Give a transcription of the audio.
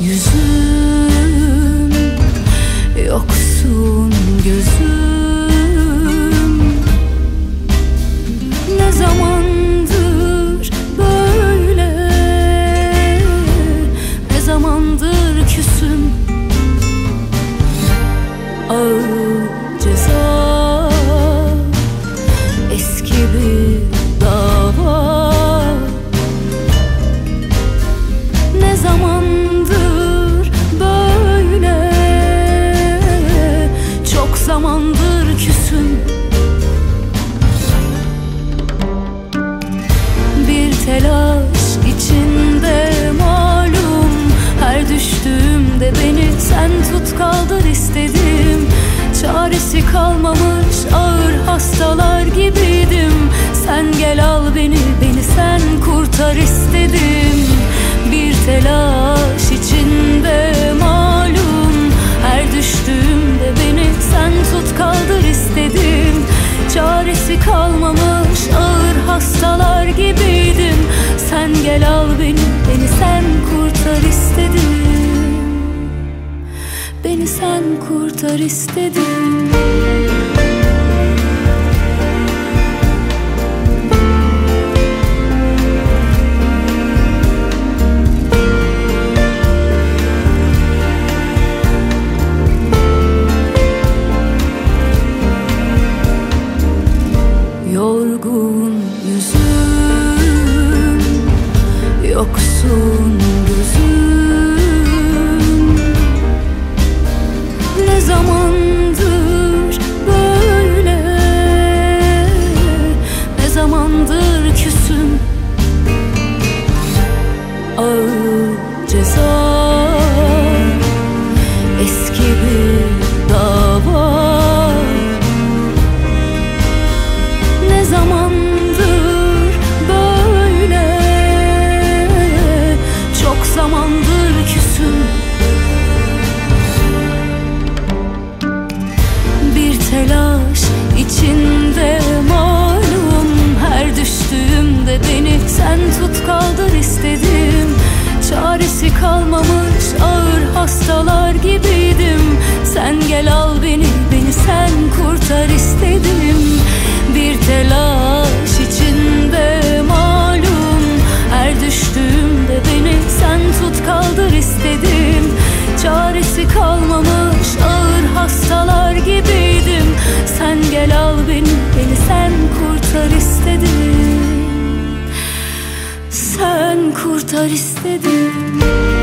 Yüzüm yoksun gözüm. Ne zamandır böyle? Ne zamandır küsüm? Ağır kalmamış ağır hastalar gibiydim. Sen gel al beni, beni sen kurtar sen kurtar istedim. Yorgun yüzüm Yoksun içinde malum Her düştüğümde beni sen tut kaldır istedim. Çaresi kalmamış ağır hastalar gibiydim. Sen gel al beni kurtar istedim